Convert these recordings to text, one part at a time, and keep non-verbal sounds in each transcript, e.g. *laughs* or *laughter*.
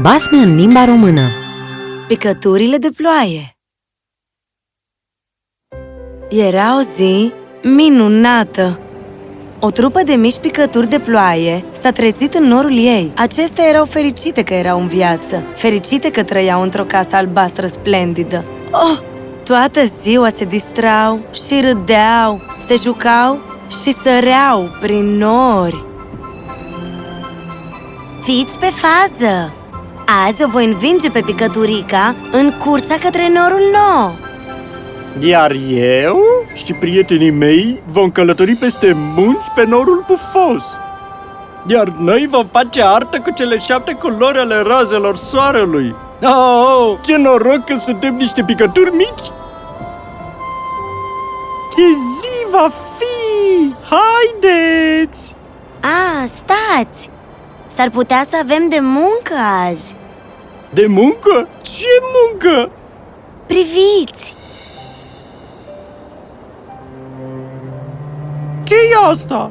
Basme în limba română Picăturile de ploaie Era o zi minunată! O trupă de mici picături de ploaie s-a trezit în norul ei. Acestea erau fericite că erau în viață, fericite că trăiau într-o casă albastră splendidă. Oh! Toată ziua se distrau și râdeau, se jucau și săreau prin nori. Fiți pe fază! Azi o voi învinge pe picăturica în cursa către norul nou! Iar eu și prietenii mei vom călători peste munți pe norul pufos. Iar noi vom face artă cu cele șapte culori ale razelor soarelui. Oh, ce noroc că suntem niște picături mici! Ce zi va fi! Haideți! A, stați! S-ar putea să avem de muncă azi! De muncă? Ce muncă? Priviți! ce e asta?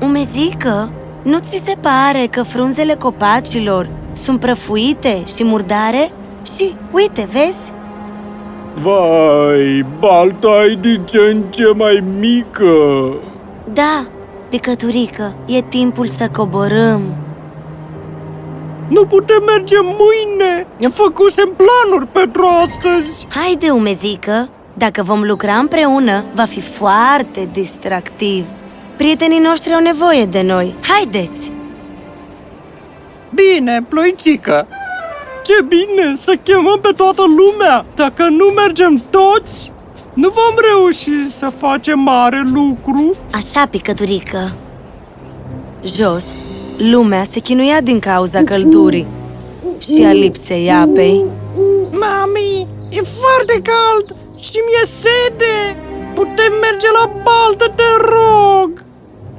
Umezică, nu ți se pare că frunzele copacilor sunt prăfuite și murdare? Și, uite, vezi? Vai, balta e din ce în ce mai mică Da, picăturică, e timpul să coborâm Nu putem merge mâine! Ne făcusem planuri pentru astăzi Haide, umezică, dacă vom lucra împreună, va fi foarte distractiv Prietenii noștri au nevoie de noi, haideți! Bine, ploicică! Ce bine să chemăm pe toată lumea! Dacă nu mergem toți, nu vom reuși să facem mare lucru Așa, picăturică Jos, lumea se chinuia din cauza căldurii și a lipsei apei Mami, e foarte cald și mi-e sete! Putem merge la baltă, te rog!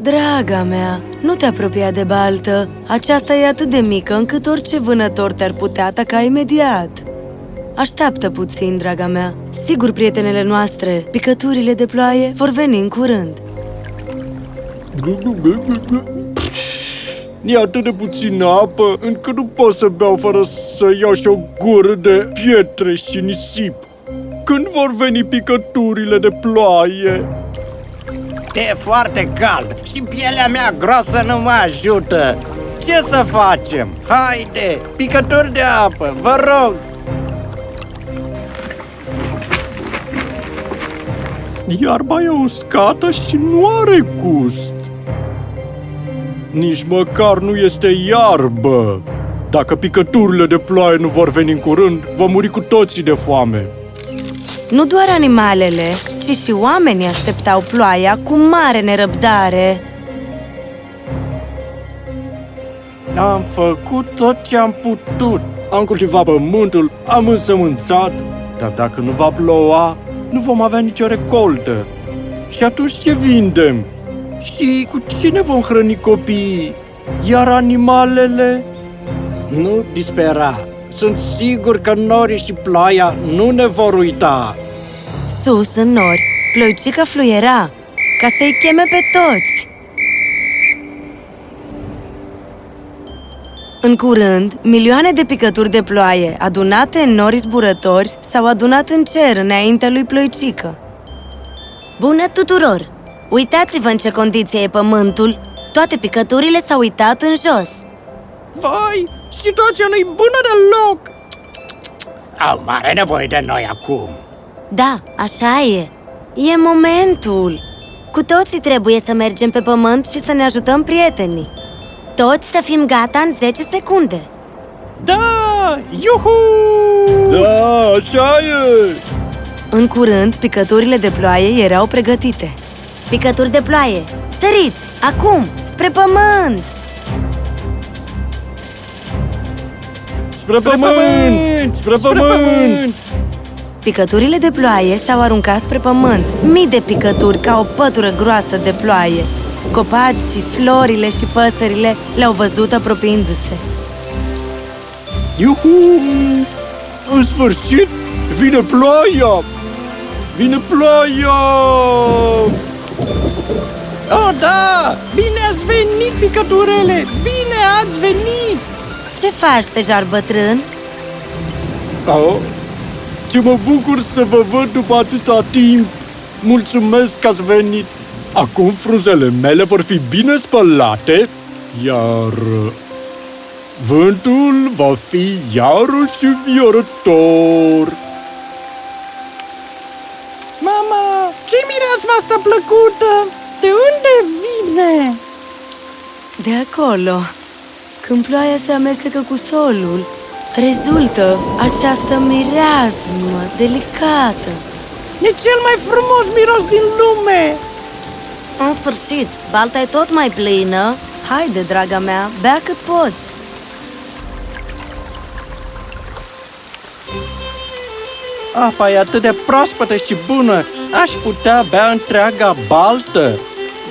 Draga mea, nu te apropia de baltă. Aceasta e atât de mică încât orice vânător te-ar putea ataca imediat. Așteaptă puțin, draga mea. Sigur, prietenele noastre, picăturile de ploaie, vor veni în curând. E atât de puțină apă încât nu pot să beau fără să iau și o gură de pietre și nisip. Când vor veni picăturile de ploaie? E foarte cald și pielea mea groasă nu mă ajută. Ce să facem? Haide, picături de apă, vă rog! Iarba e uscată și nu are gust. Nici măcar nu este iarbă. Dacă picăturile de ploaie nu vor veni în curând, vom muri cu toții de foame. Nu doar animalele, ci și oamenii așteptau ploaia cu mare nerăbdare. Am făcut tot ce am putut. Am cultivat pământul, am însămânțat, dar dacă nu va ploua, nu vom avea nicio recoltă. Și atunci ce vindem? Și cu cine vom hrăni copiii? Iar animalele? Nu dispera! Sunt sigur că norii și ploaia nu ne vor uita! Sus, în nori, ploicica fluiera, ca să-i cheme pe toți. În curând, milioane de picături de ploaie, adunate în nori zburători, s-au adunat în cer înaintea lui Ploicică. Bună tuturor! Uitați-vă în ce condiție e pământul! Toate picăturile s-au uitat în jos. Vai, situația nu-i bună deloc! Au mare nevoie de noi acum! Da, așa e. E momentul. Cu toții trebuie să mergem pe pământ și să ne ajutăm prietenii. Toți să fim gata în 10 secunde. Da! Iuhu! Da, așa e! În curând, picăturile de ploaie erau pregătite. Picături de ploaie, săriți, acum, spre pământ! Spre pământ! Spre pământ! Picăturile de ploaie s-au aruncat spre pământ, mii de picături ca o pătură groasă de ploaie. Copacii, florile și păsările le-au văzut apropiindu-se. Iuhu! În sfârșit, vine ploaia! Vine ploaia! Oh, da! Bine ați venit, picăturele! Bine ați venit! Ce faci, stejar bătrân? Oh, ce mă bucur să vă văd după atâta timp! Mulțumesc că ați venit! Acum frunzele mele vor fi bine spălate, iar uh, vântul va fi iarăși înviorător. Mama, ce mireasma asta plăcută? De unde vine? De acolo, când ploaia se amestecă cu solul, rezultă această mireasmă delicată. E cel mai frumos miros din lume! În sfârșit, balta e tot mai plină. Haide, draga mea, bea cât poți. Apa e atât de proaspătă și bună, aș putea bea întreaga baltă.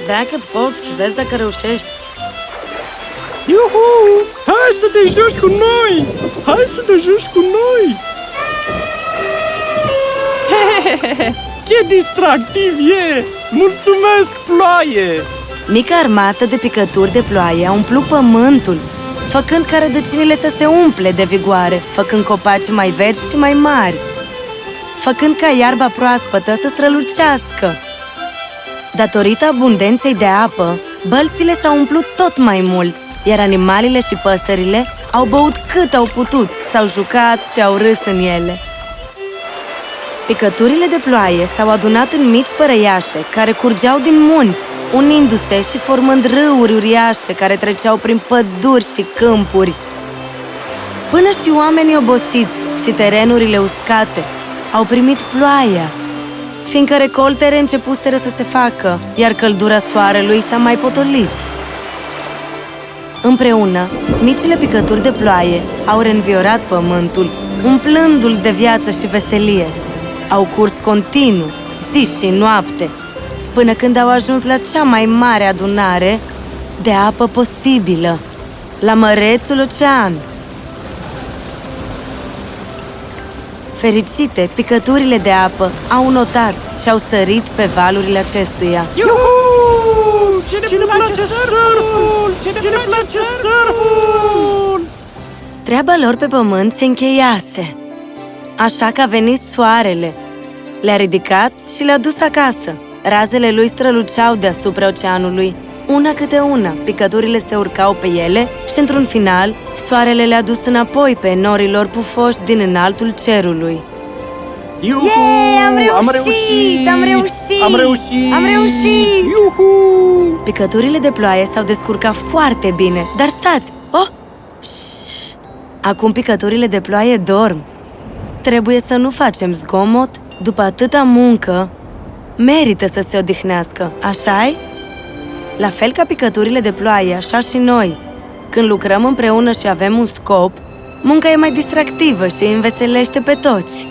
Bea cât poți și vezi dacă reușești. Iuhu! Hai să te joci cu noi! Hai să te joci cu noi! *laughs* Ce distractiv e! Mulțumesc, ploaie! Mica armată de picături de ploaie a umplut pământul, făcând ca rădăcinile să se umple de vigoare, făcând copaci mai verzi și mai mari, făcând ca iarba proaspătă să strălucească. Datorită abundenței de apă, bălțile s-au umplut tot mai mult, iar animalele și păsările au băut cât au putut, s-au jucat și au râs în ele. Picăturile de ploaie s-au adunat în mici părăiașe care curgeau din munți, unindu-se și formând râuri uriașe care treceau prin păduri și câmpuri. Până și oamenii obosiți și terenurile uscate au primit ploaia, fiindcă recoltele începuseră să se facă, iar căldura soarelui s-a mai potolit. Împreună, micile picături de ploaie au reînviorat pământul, umplându-l de viață și veselie. Au curs continuu, zi și noapte, până când au ajuns la cea mai mare adunare de apă posibilă, la mărețul ocean. Fericite, picăturile de apă au notat și au sărit pe valurile acestuia. Iuhu! Ce ne, ce ne place, place surful! Ce ne, ce ne place surful! Treaba lor pe pământ se încheiase, așa că a venit soarele. Le-a ridicat și le-a dus acasă. Razele lui străluceau deasupra oceanului, una câte una, picăturile se urcau pe ele și, într-un final, soarele le-a dus înapoi pe norilor pufoși din înaltul cerului. Iuhu! Yay, am reușit! Am reușit! Am reușit! Am reușit! Am reușit! Iuhu! Picăturile de ploaie s-au descurcat foarte bine, dar stați! Oh! Shh! Acum picăturile de ploaie dorm. Trebuie să nu facem zgomot după atâta muncă. Merită să se odihnească, așa-i? La fel ca picăturile de ploaie, așa și noi. Când lucrăm împreună și avem un scop, munca e mai distractivă și îi înveselește pe toți.